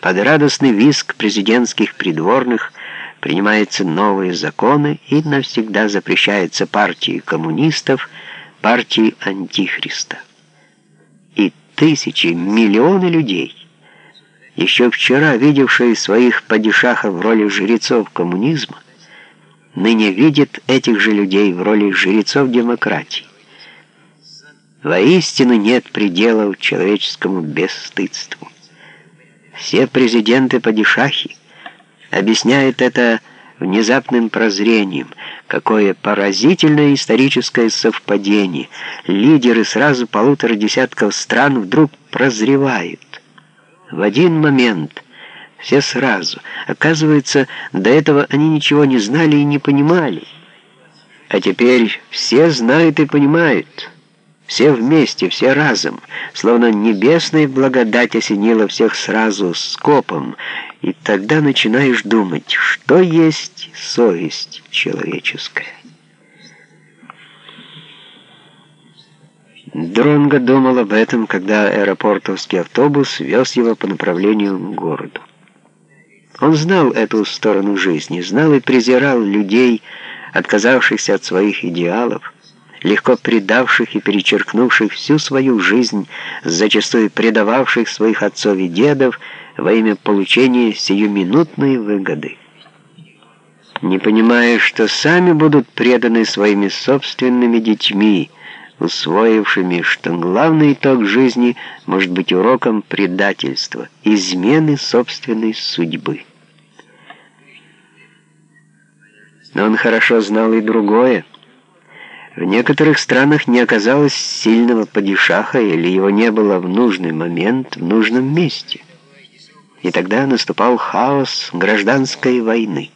Под радостный визг президентских придворных принимаются новые законы и навсегда запрещается партии коммунистов, партии Антихриста. И тысячи, миллионы людей, еще вчера видевшие своих падишахов в роли жрецов коммунизма, ныне видят этих же людей в роли жрецов демократии. Воистину нет пределов человеческому бесстыдству. Все президенты-падишахи объясняют это внезапным прозрением, какое поразительное историческое совпадение. Лидеры сразу полутора десятков стран вдруг прозревают. В один момент, все сразу. Оказывается, до этого они ничего не знали и не понимали. А теперь все знают и понимают. Все вместе, все разом, словно небесная благодать осенила всех сразу скопом, и тогда начинаешь думать, что есть совесть человеческая. Дронго думал об этом, когда аэропортовский автобус вез его по направлению к городу. Он знал эту сторону жизни, знал и презирал людей, отказавшихся от своих идеалов, легко предавших и перечеркнувших всю свою жизнь, зачастую предававших своих отцов и дедов во имя получения сиюминутной выгоды. Не понимая, что сами будут преданы своими собственными детьми, усвоившими, что главный итог жизни может быть уроком предательства, измены собственной судьбы. Но он хорошо знал и другое. В некоторых странах не оказалось сильного падишаха или его не было в нужный момент в нужном месте. И тогда наступал хаос гражданской войны.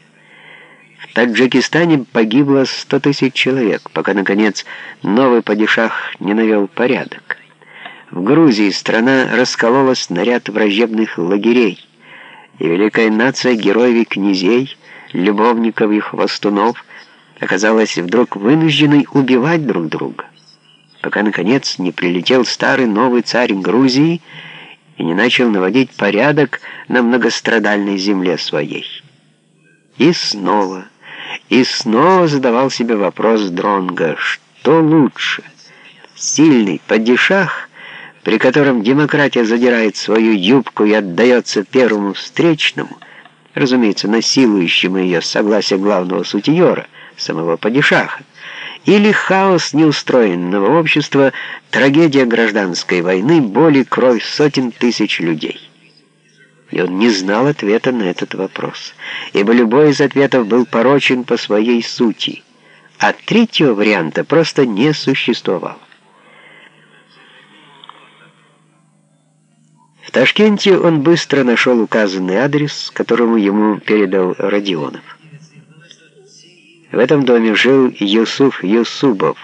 В Таджикистане погибло 100 тысяч человек, пока, наконец, новый падишах не навел порядок. В Грузии страна раскололась на ряд враждебных лагерей, и великая нация героев и князей, любовников и хвостунов – оказалась вдруг вынужденной убивать друг друга, пока, наконец, не прилетел старый новый царь Грузии и не начал наводить порядок на многострадальной земле своей. И снова, и снова задавал себе вопрос Дронга, что лучше, сильный падишах, при котором демократия задирает свою юбку и отдается первому встречному, разумеется, насилующему ее согласие главного сутьера, самого падишаха, или хаос неустроенного общества, трагедия гражданской войны, боли, кровь сотен тысяч людей. И он не знал ответа на этот вопрос, ибо любой из ответов был порочен по своей сути, а третьего варианта просто не существовало. В Ташкенте он быстро нашел указанный адрес, которому ему передал Родионов. В этом доме жил Юсуф Юсубов,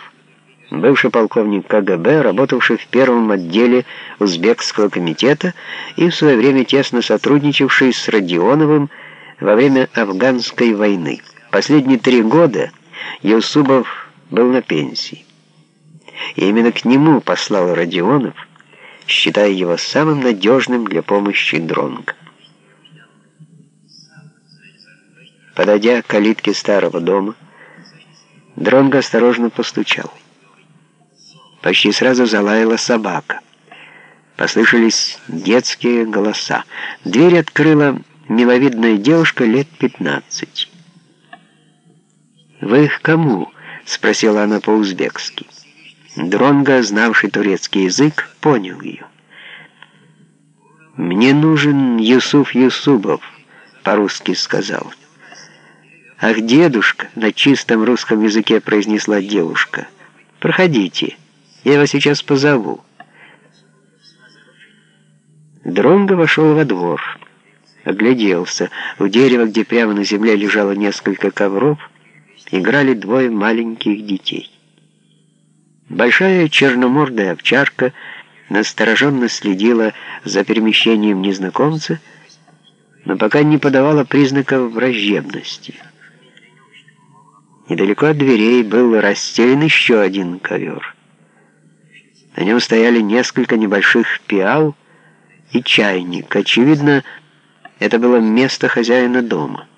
бывший полковник КГБ, работавший в первом отделе Узбекского комитета и в свое время тесно сотрудничавший с Родионовым во время афганской войны. Последние три года Юсубов был на пенсии. И именно к нему послал Родионов, считая его самым надежным для помощи Дронга. Подойдя к калитке старого дома, Дронго осторожно постучал. Почти сразу залаяла собака. Послышались детские голоса. Дверь открыла миловидная девушка лет пятнадцать. «Вы к кому?» — спросила она по-узбекски. Дронго, знавший турецкий язык, понял ее. «Мне нужен Юсуф Юсубов», — по-русски сказал. «Ах, дедушка!» — на чистом русском языке произнесла девушка. «Проходите, я вас сейчас позову». Дронго вошел во двор, огляделся. У дерева, где прямо на земле лежало несколько ковров, играли двое маленьких детей. Большая черномордая овчарка настороженно следила за перемещением незнакомца, но пока не подавала признаков враждебности. Недалеко от дверей был расстелен еще один ковер. На нем стояли несколько небольших пиал и чайник. Очевидно, Это было место хозяина дома.